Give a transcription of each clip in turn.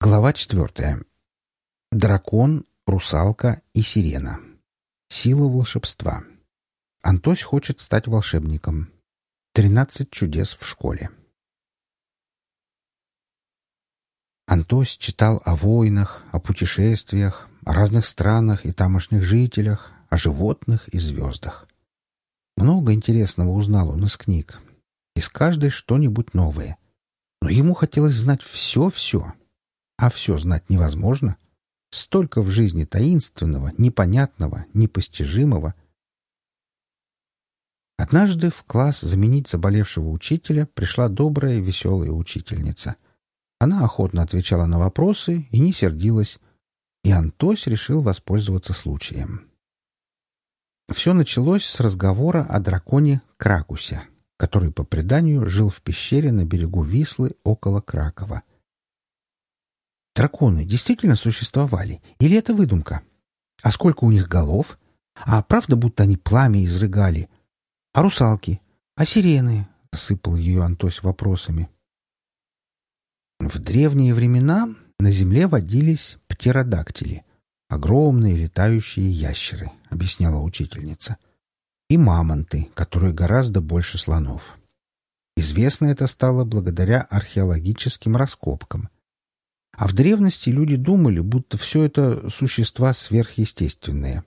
Глава четвертая. Дракон, русалка и сирена. Сила волшебства. Антось хочет стать волшебником. Тринадцать чудес в школе. Антось читал о войнах, о путешествиях, о разных странах и тамошних жителях, о животных и звездах. Много интересного узнал он из книг. Из каждой что-нибудь новое. Но ему хотелось знать все-все. А все знать невозможно. Столько в жизни таинственного, непонятного, непостижимого. Однажды в класс заменить заболевшего учителя пришла добрая, веселая учительница. Она охотно отвечала на вопросы и не сердилась. И Антось решил воспользоваться случаем. Все началось с разговора о драконе Кракусе, который, по преданию, жил в пещере на берегу Вислы около Кракова. Драконы действительно существовали? Или это выдумка? А сколько у них голов? А правда, будто они пламя изрыгали? А русалки? А сирены? — засыпал ее Антось вопросами. В древние времена на земле водились птеродактили, огромные летающие ящеры, — объясняла учительница, и мамонты, которые гораздо больше слонов. Известно это стало благодаря археологическим раскопкам — а в древности люди думали, будто все это существа сверхъестественные.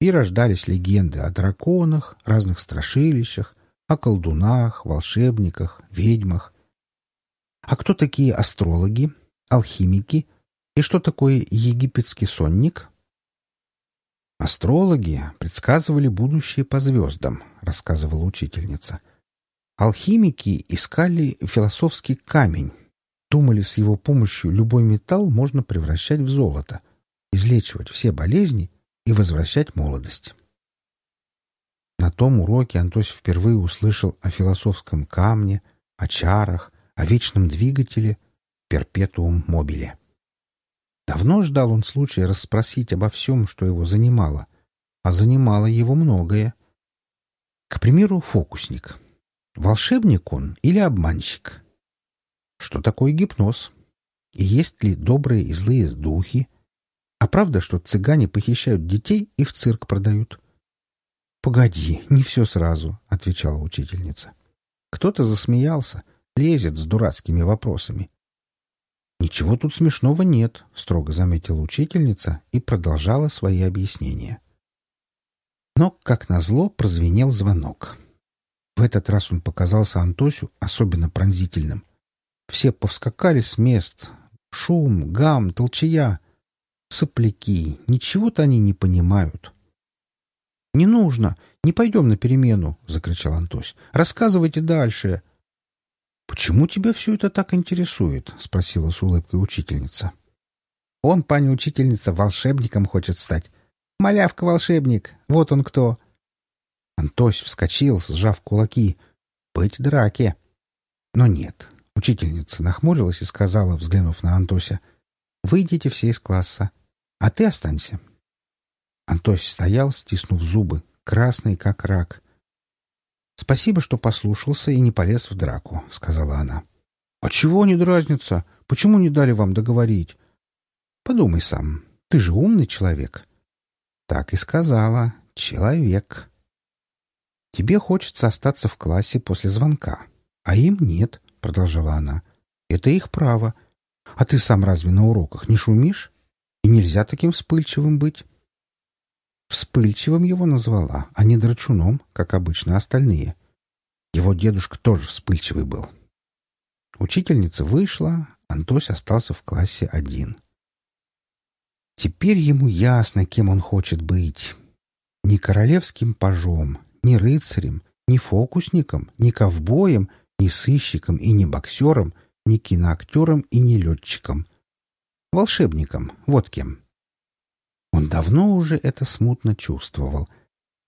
И рождались легенды о драконах, разных страшилищах, о колдунах, волшебниках, ведьмах. А кто такие астрологи, алхимики и что такое египетский сонник? Астрологи предсказывали будущее по звездам, рассказывала учительница. Алхимики искали философский камень, Думали, с его помощью любой металл можно превращать в золото, излечивать все болезни и возвращать молодость. На том уроке Антось впервые услышал о философском камне, о чарах, о вечном двигателе перпетуум мобиле. Давно ждал он случая расспросить обо всем, что его занимало, а занимало его многое. К примеру, фокусник. Волшебник он или обманщик? Что такое гипноз? И есть ли добрые и злые духи? А правда, что цыгане похищают детей и в цирк продают? «Погоди, не все сразу», — отвечала учительница. Кто-то засмеялся, лезет с дурацкими вопросами. «Ничего тут смешного нет», — строго заметила учительница и продолжала свои объяснения. Но, как назло, прозвенел звонок. В этот раз он показался Антосю особенно пронзительным. Все повскакали с мест. Шум, гам, толчая. Сопляки. Ничего-то они не понимают. — Не нужно. Не пойдем на перемену, — закричал Антось. — Рассказывайте дальше. — Почему тебя все это так интересует? — спросила с улыбкой учительница. — Он, паня учительница, волшебником хочет стать. Малявка-волшебник. Вот он кто. Антось вскочил, сжав кулаки. Быть драке. Но нет, Учительница нахмурилась и сказала, взглянув на Антося, «Выйдите все из класса, а ты останься». Антось стоял, стиснув зубы, красный как рак. «Спасибо, что послушался и не полез в драку», — сказала она. «А чего не дразнится? Почему не дали вам договорить?» «Подумай сам. Ты же умный человек». «Так и сказала. Человек». «Тебе хочется остаться в классе после звонка, а им нет продолжала она. «Это их право. А ты сам разве на уроках не шумишь? И нельзя таким вспыльчивым быть». Вспыльчивым его назвала, а не драчуном, как обычно остальные. Его дедушка тоже вспыльчивый был. Учительница вышла, Антось остался в классе один. Теперь ему ясно, кем он хочет быть. Ни королевским пажом, ни рыцарем, ни фокусником, ни ковбоем — ни сыщиком и не боксером, ни киноактером и не летчиком. Волшебником, вот кем. Он давно уже это смутно чувствовал.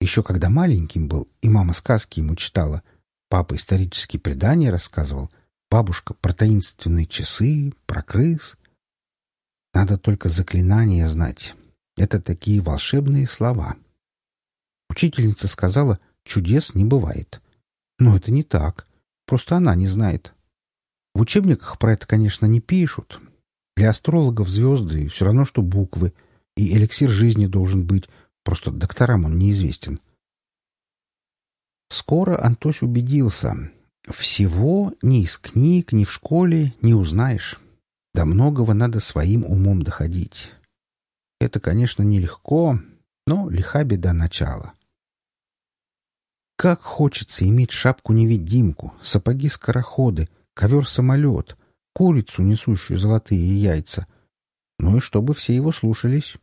Еще когда маленьким был, и мама сказки ему читала, папа исторические предания рассказывал, бабушка про таинственные часы, про крыс. Надо только заклинания знать. Это такие волшебные слова. Учительница сказала, чудес не бывает. Но это не так. Просто она не знает. В учебниках про это, конечно, не пишут. Для астрологов звезды все равно, что буквы, и эликсир жизни должен быть, просто докторам он неизвестен. Скоро Антось убедился. Всего ни из книг, ни в школе не узнаешь. До многого надо своим умом доходить. Это, конечно, нелегко, но лиха беда начала. Как хочется иметь шапку-невидимку, сапоги-скороходы, ковер-самолет, курицу, несущую золотые яйца. Ну и чтобы все его слушались.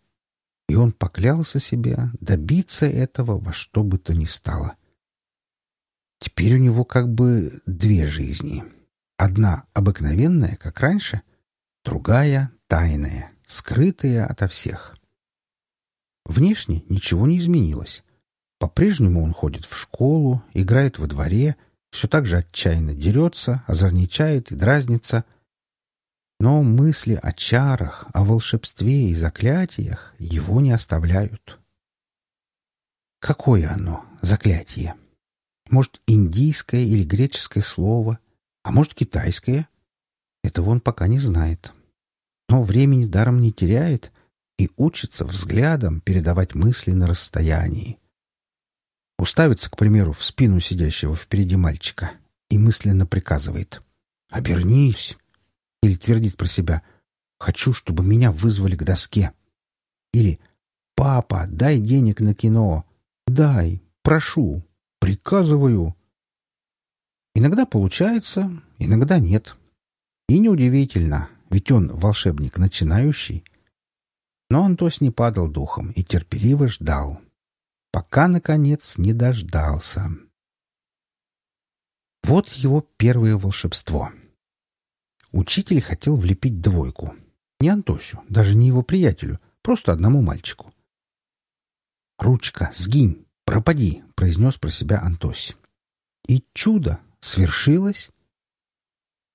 И он поклялся себе добиться этого во что бы то ни стало. Теперь у него как бы две жизни. Одна обыкновенная, как раньше, другая тайная, скрытая ото всех. Внешне ничего не изменилось. По-прежнему он ходит в школу, играет во дворе, все так же отчаянно дерется, озорничает и дразнится. Но мысли о чарах, о волшебстве и заклятиях его не оставляют. Какое оно, заклятие? Может, индийское или греческое слово, а может, китайское? Этого он пока не знает. Но времени даром не теряет и учится взглядом передавать мысли на расстоянии. Уставится, к примеру, в спину сидящего впереди мальчика и мысленно приказывает «Обернись!» или твердит про себя «Хочу, чтобы меня вызвали к доске» или «Папа, дай денег на кино! Дай! Прошу! Приказываю. Иногда получается, иногда нет. И неудивительно, ведь он волшебник начинающий. Но Антос не падал духом и терпеливо ждал, пока, наконец, не дождался. Вот его первое волшебство. Учитель хотел влепить двойку. Не Антосю, даже не его приятелю, просто одному мальчику. «Ручка, сгинь!» «Пропади!» — произнес про себя Антось. И чудо свершилось.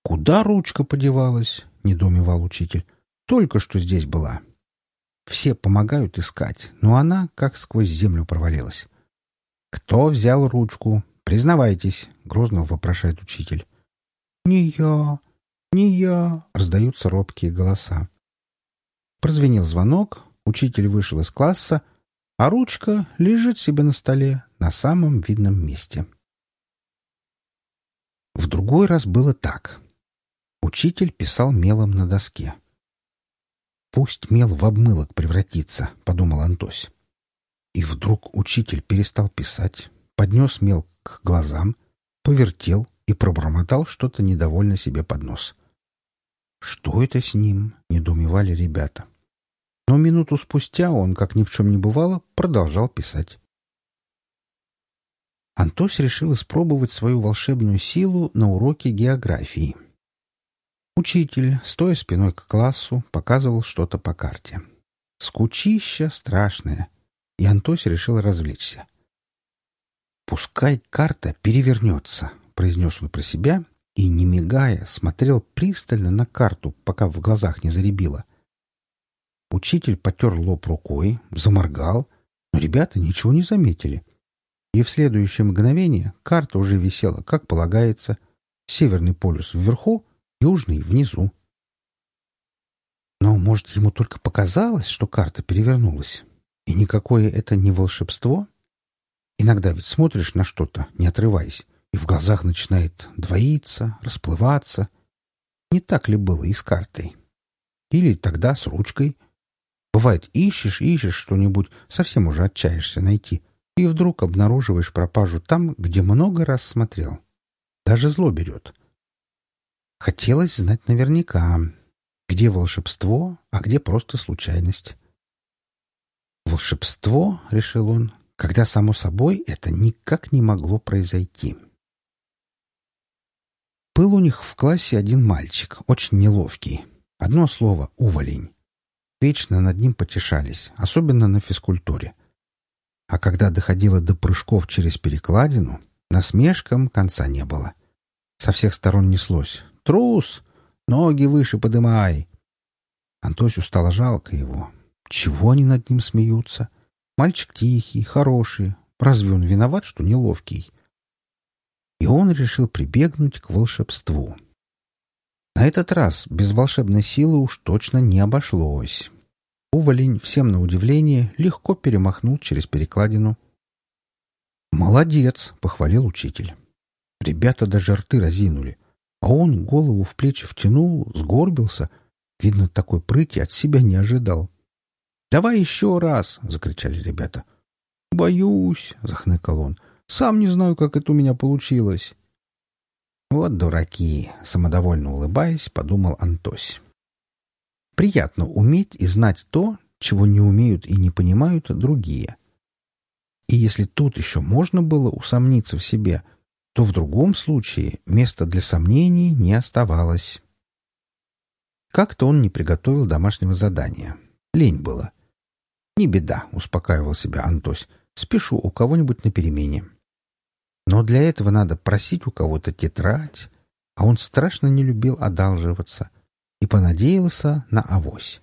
«Куда ручка подевалась?» — недоумевал учитель. «Только что здесь была». Все помогают искать, но она как сквозь землю провалилась. «Кто взял ручку? Признавайтесь!» — грозно вопрошает учитель. «Не я! Не я!» — раздаются робкие голоса. Прозвенел звонок, учитель вышел из класса, а ручка лежит себе на столе на самом видном месте. В другой раз было так. Учитель писал мелом на доске. «Пусть мел в обмылок превратится», — подумал Антось. И вдруг учитель перестал писать, поднес мел к глазам, повертел и пробормотал что-то недовольно себе под нос. «Что это с ним?» — недоумевали ребята. Но минуту спустя он, как ни в чем не бывало, продолжал писать. Антось решил испробовать свою волшебную силу на уроке географии. Учитель, стоя спиной к классу, показывал что-то по карте. Скучища страшная, и Антось решил развлечься. «Пускай карта перевернется», — произнес он про себя и, не мигая, смотрел пристально на карту, пока в глазах не заребило. Учитель потер лоб рукой, заморгал, но ребята ничего не заметили. И в следующее мгновение карта уже висела, как полагается, северный полюс вверху, южный внизу. Но, может, ему только показалось, что карта перевернулась, и никакое это не волшебство? Иногда ведь смотришь на что-то, не отрываясь, и в глазах начинает двоиться, расплываться. Не так ли было и с картой? Или тогда с ручкой — Бывает, ищешь, ищешь что-нибудь, совсем уже отчаешься найти, и вдруг обнаруживаешь пропажу там, где много раз смотрел. Даже зло берет. Хотелось знать наверняка, где волшебство, а где просто случайность. Волшебство, — решил он, — когда, само собой, это никак не могло произойти. Был у них в классе один мальчик, очень неловкий. Одно слово — уволень. Вечно над ним потешались, особенно на физкультуре. А когда доходило до прыжков через перекладину, насмешкам конца не было. Со всех сторон неслось. «Трус! Ноги выше подымай!» Антосю стало жалко его. Чего они над ним смеются? Мальчик тихий, хороший. Разве он виноват, что неловкий? И он решил прибегнуть к волшебству. На этот раз без волшебной силы уж точно не обошлось. Уволень, всем на удивление, легко перемахнул через перекладину. «Молодец!» — похвалил учитель. Ребята даже рты разинули, а он голову в плечи втянул, сгорбился. Видно, такой прыти от себя не ожидал. «Давай еще раз!» — закричали ребята. «Боюсь!» — захныкал он. «Сам не знаю, как это у меня получилось». «Вот дураки!» — самодовольно улыбаясь, подумал Антось. «Приятно уметь и знать то, чего не умеют и не понимают другие. И если тут еще можно было усомниться в себе, то в другом случае места для сомнений не оставалось». Как-то он не приготовил домашнего задания. Лень было. «Не беда», — успокаивал себя Антось. «Спешу у кого-нибудь на перемене». Но для этого надо просить у кого-то тетрадь, а он страшно не любил одалживаться и понадеялся на авось.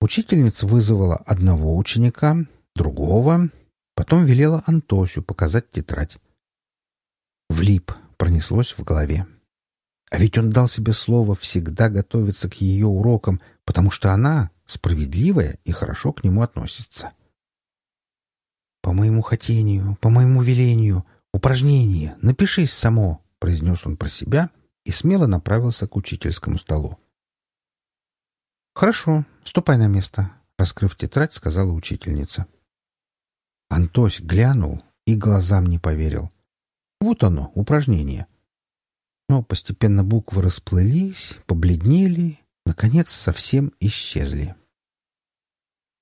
Учительница вызвала одного ученика, другого, потом велела Антосю показать тетрадь. Влип пронеслось в голове. А ведь он дал себе слово всегда готовиться к ее урокам, потому что она справедливая и хорошо к нему относится. «По моему хотению, по моему велению, упражнение, напишись само», — произнес он про себя и смело направился к учительскому столу. «Хорошо, ступай на место», — раскрыв тетрадь, сказала учительница. Антось глянул и глазам не поверил. Вот оно, упражнение. Но постепенно буквы расплылись, побледнели, наконец совсем исчезли.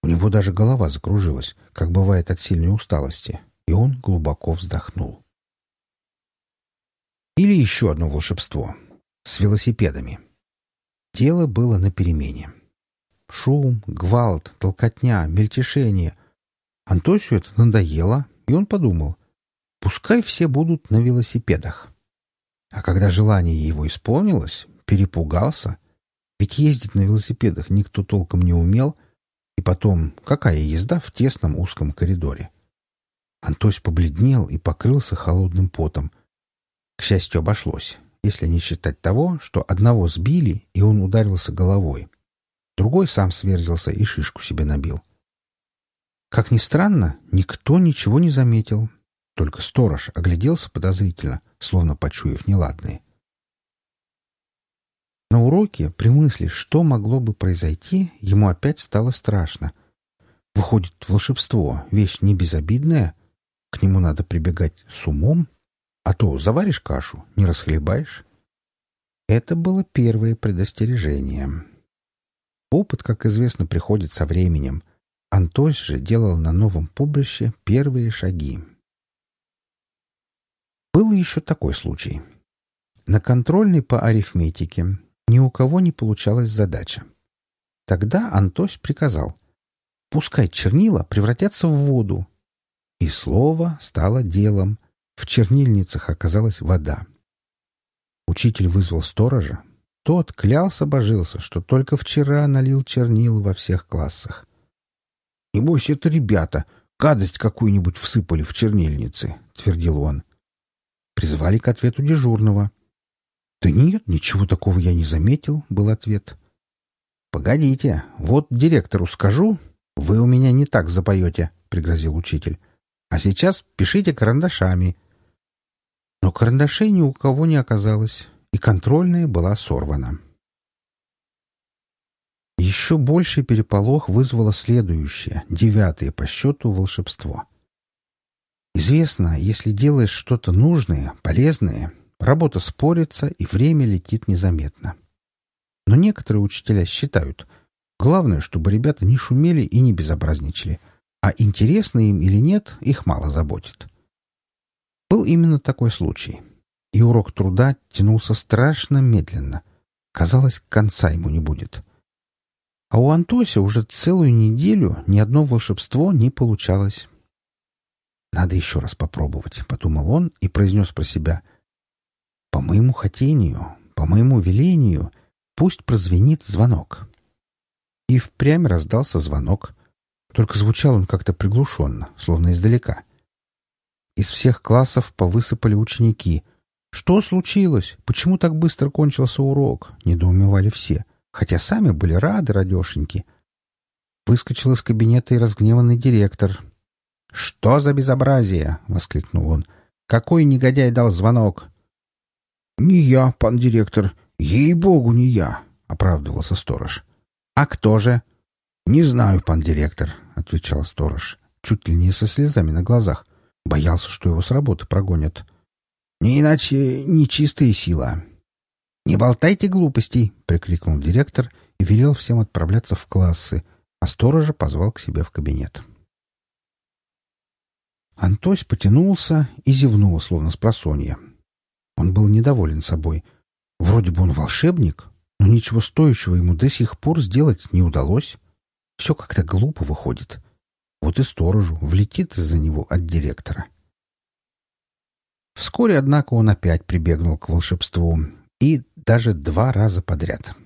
У него даже голова закружилась, как бывает от сильной усталости, и он глубоко вздохнул. Или еще одно волшебство с велосипедами. Дело было на перемене. Шум, гвалт, толкотня, мельтешение. Антосию это надоело, и он подумал, пускай все будут на велосипедах. А когда желание его исполнилось, перепугался, ведь ездить на велосипедах никто толком не умел — и потом, какая езда в тесном узком коридоре? Антось побледнел и покрылся холодным потом. К счастью, обошлось, если не считать того, что одного сбили, и он ударился головой. Другой сам сверзился и шишку себе набил. Как ни странно, никто ничего не заметил. Только сторож огляделся подозрительно, словно почуяв неладное. На уроке, при мысли, что могло бы произойти, ему опять стало страшно. Выходит, волшебство — вещь не безобидная, к нему надо прибегать с умом, а то заваришь кашу, не расхлебаешь. Это было первое предостережение. Опыт, как известно, приходит со временем. Антось же делал на новом поприще первые шаги. Был еще такой случай. На контрольной по арифметике ни у кого не получалась задача. Тогда Антось приказал «Пускай чернила превратятся в воду». И слово стало делом. В чернильницах оказалась вода. Учитель вызвал сторожа. Тот клялся-божился, что только вчера налил чернил во всех классах. «Небось, это ребята, гадость какую-нибудь всыпали в чернильницы», — твердил он. Призвали к ответу дежурного. «Да нет, ничего такого я не заметил», — был ответ. «Погодите, вот директору скажу, вы у меня не так запоете», — пригрозил учитель. «А сейчас пишите карандашами». Но карандашей ни у кого не оказалось, и контрольная была сорвана. Еще больший переполох вызвало следующее, девятое по счету волшебство. Известно, если делаешь что-то нужное, полезное, Работа спорится, и время летит незаметно. Но некоторые учителя считают, главное, чтобы ребята не шумели и не безобразничали, а интересно им или нет, их мало заботит. Был именно такой случай. И урок труда тянулся страшно медленно. Казалось, конца ему не будет. А у Антося уже целую неделю ни одно волшебство не получалось. «Надо еще раз попробовать», — подумал он и произнес про себя — по моему хотению, по моему велению, пусть прозвенит звонок. И впрямь раздался звонок. Только звучал он как-то приглушенно, словно издалека. Из всех классов повысыпали ученики. «Что случилось? Почему так быстро кончился урок?» — недоумевали все, хотя сами были рады радешеньки. Выскочил из кабинета и разгневанный директор. «Что за безобразие?» — воскликнул он. «Какой негодяй дал звонок?» «Не я, пан директор. Ей-богу, не я!» — оправдывался сторож. «А кто же?» «Не знаю, пан директор», — отвечал сторож, чуть ли не со слезами на глазах. Боялся, что его с работы прогонят. Не иначе нечистая сила. «Не болтайте глупостей!» — прикрикнул директор и велел всем отправляться в классы, а сторожа позвал к себе в кабинет. Антось потянулся и зевнул, словно с просонья. Он был недоволен собой. Вроде бы он волшебник, но ничего стоящего ему до сих пор сделать не удалось. Все как-то глупо выходит. Вот и сторожу влетит из-за него от директора. Вскоре, однако, он опять прибегнул к волшебству. И даже два раза подряд.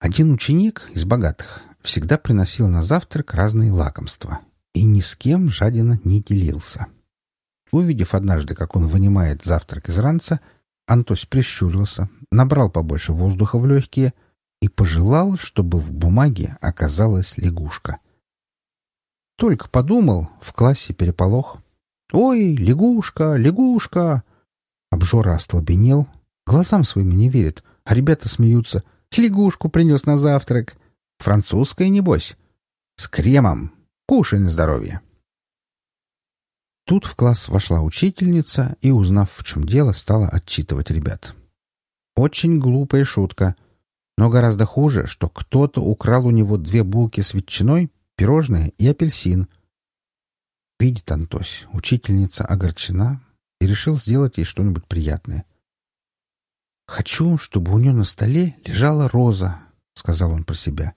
Один ученик из богатых всегда приносил на завтрак разные лакомства и ни с кем жадина не делился. Увидев однажды, как он вынимает завтрак из ранца, Антось прищурился, набрал побольше воздуха в легкие и пожелал, чтобы в бумаге оказалась лягушка. Только подумал, в классе переполох — «Ой, лягушка, лягушка!» Обжора остолбенел, глазам своим не верит, а ребята смеются. «Лягушку принес на завтрак. Французская, небось. С кремом. Кушай на здоровье». Тут в класс вошла учительница и, узнав, в чем дело, стала отчитывать ребят. Очень глупая шутка, но гораздо хуже, что кто-то украл у него две булки с ветчиной, пирожное и апельсин — Видит Антось, учительница огорчена, и решил сделать ей что-нибудь приятное. «Хочу, чтобы у нее на столе лежала роза», — сказал он про себя.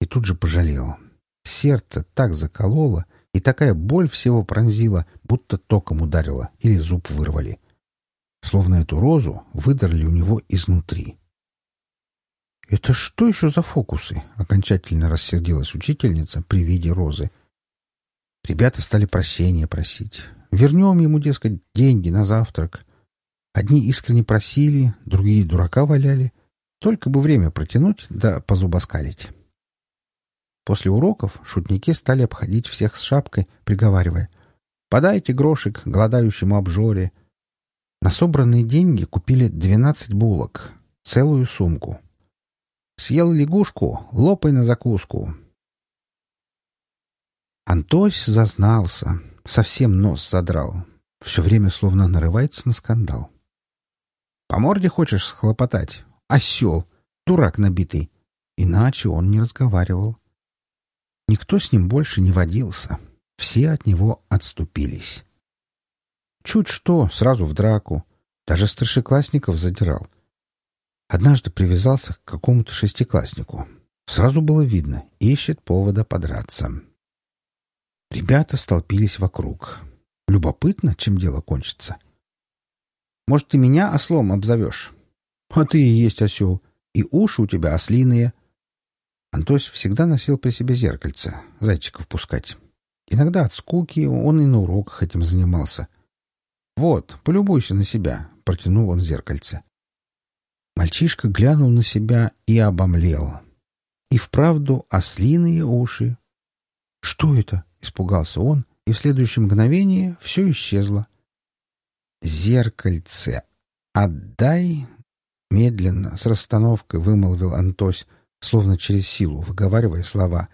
И тут же пожалел. Сердце так закололо, и такая боль всего пронзила, будто током ударила или зуб вырвали. Словно эту розу выдрали у него изнутри. «Это что еще за фокусы?» — окончательно рассердилась учительница при виде розы — Ребята стали прощения просить. Вернем ему, дескать, деньги на завтрак. Одни искренне просили, другие дурака валяли. Только бы время протянуть да позубоскалить. После уроков шутники стали обходить всех с шапкой, приговаривая «Подайте грошик голодающему обжоре». На собранные деньги купили двенадцать булок, целую сумку. Съел лягушку, лопай на закуску. Антось зазнался, совсем нос задрал. Все время словно нарывается на скандал. «По морде хочешь схлопотать? Осел! Дурак набитый!» Иначе он не разговаривал. Никто с ним больше не водился. Все от него отступились. Чуть что, сразу в драку. Даже старшеклассников задирал. Однажды привязался к какому-то шестикласснику. Сразу было видно, ищет повода подраться. Ребята столпились вокруг. Любопытно, чем дело кончится. Может, ты меня ослом обзовешь? А ты и есть осел. И уши у тебя ослиные. Антось всегда носил при себе зеркальце, зайчиков пускать. Иногда от скуки он и на уроках этим занимался. «Вот, полюбуйся на себя», — протянул он зеркальце. Мальчишка глянул на себя и обомлел. И вправду ослиные уши. «Что это?» — испугался он, и в следующее мгновение все исчезло. «Зеркальце! Отдай!» — медленно, с расстановкой вымолвил Антось, словно через силу, выговаривая слова.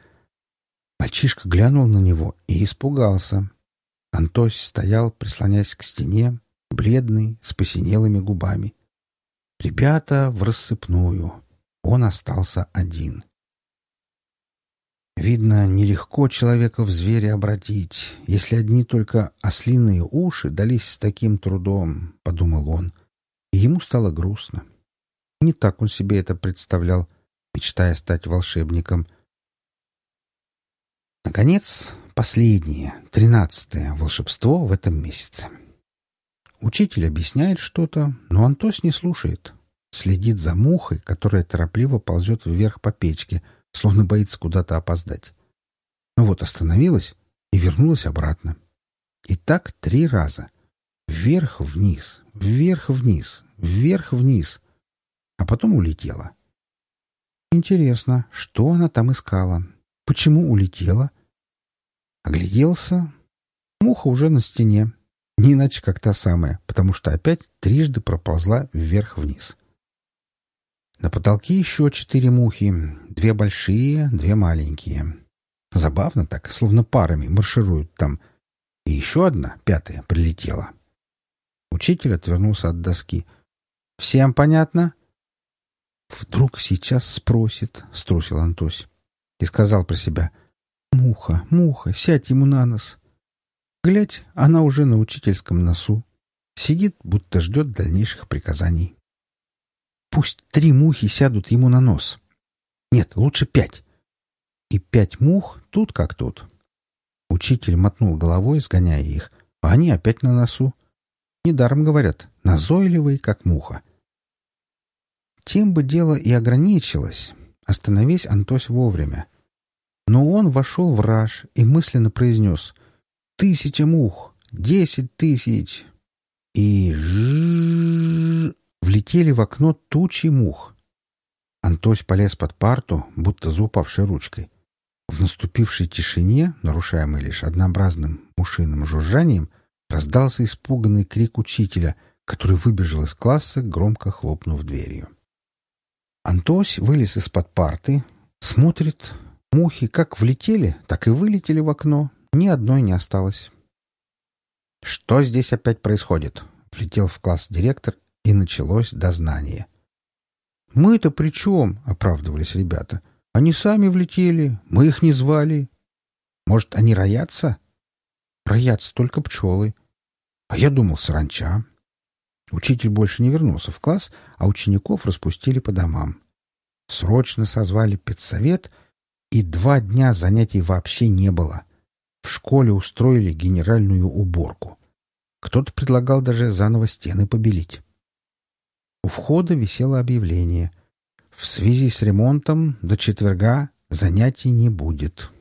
Мальчишка глянул на него и испугался. Антось стоял, прислонясь к стене, бледный, с посинелыми губами. Ребята в рассыпную. Он остался один. Видно, нелегко человека в зверя обратить, если одни только ослиные уши дались с таким трудом, — подумал он, и ему стало грустно. Не так он себе это представлял, мечтая стать волшебником. Наконец, последнее, тринадцатое волшебство в этом месяце. Учитель объясняет что-то, но Антос не слушает. Следит за мухой, которая торопливо ползет вверх по печке — словно боится куда-то опоздать. Ну вот остановилась и вернулась обратно. И так три раза. Вверх-вниз, вверх-вниз, вверх-вниз. А потом улетела. Интересно, что она там искала? Почему улетела? Огляделся. Муха уже на стене. Не иначе, как та самая, потому что опять трижды проползла вверх-вниз. На потолке еще четыре мухи. Две большие, две маленькие. Забавно так, словно парами маршируют там. И еще одна, пятая, прилетела. Учитель отвернулся от доски. «Всем понятно?» «Вдруг сейчас спросит», — струсил Антось. И сказал про себя. «Муха, муха, сядь ему на нос». Глядь, она уже на учительском носу. Сидит, будто ждет дальнейших приказаний. Пусть три мухи сядут ему на нос. Нет, лучше пять. И пять мух тут как тут. Учитель мотнул головой, сгоняя их, а они опять на носу. Недаром говорят, назойливый, как муха. Тем бы дело и ограничилось. Остановись, Антось, вовремя. Но он вошел в раж и мысленно произнес «Тысяча мух! Десять тысяч!» И ж влетели в окно тучи мух. Антось полез под парту, будто за ручкой. В наступившей тишине, нарушаемой лишь однообразным мушиным жужжанием, раздался испуганный крик учителя, который выбежал из класса, громко хлопнув дверью. Антось вылез из-под парты, смотрит. Мухи как влетели, так и вылетели в окно. Ни одной не осталось. «Что здесь опять происходит?» Влетел в класс директор и началось дознание. «Мы-то при чем?» — оправдывались ребята. «Они сами влетели, мы их не звали. Может, они роятся?» «Роятся только пчелы. А я думал, саранча». Учитель больше не вернулся в класс, а учеников распустили по домам. Срочно созвали педсовет, и два дня занятий вообще не было. В школе устроили генеральную уборку. Кто-то предлагал даже заново стены побелить. У входа висело объявление. В связи с ремонтом до четверга занятий не будет.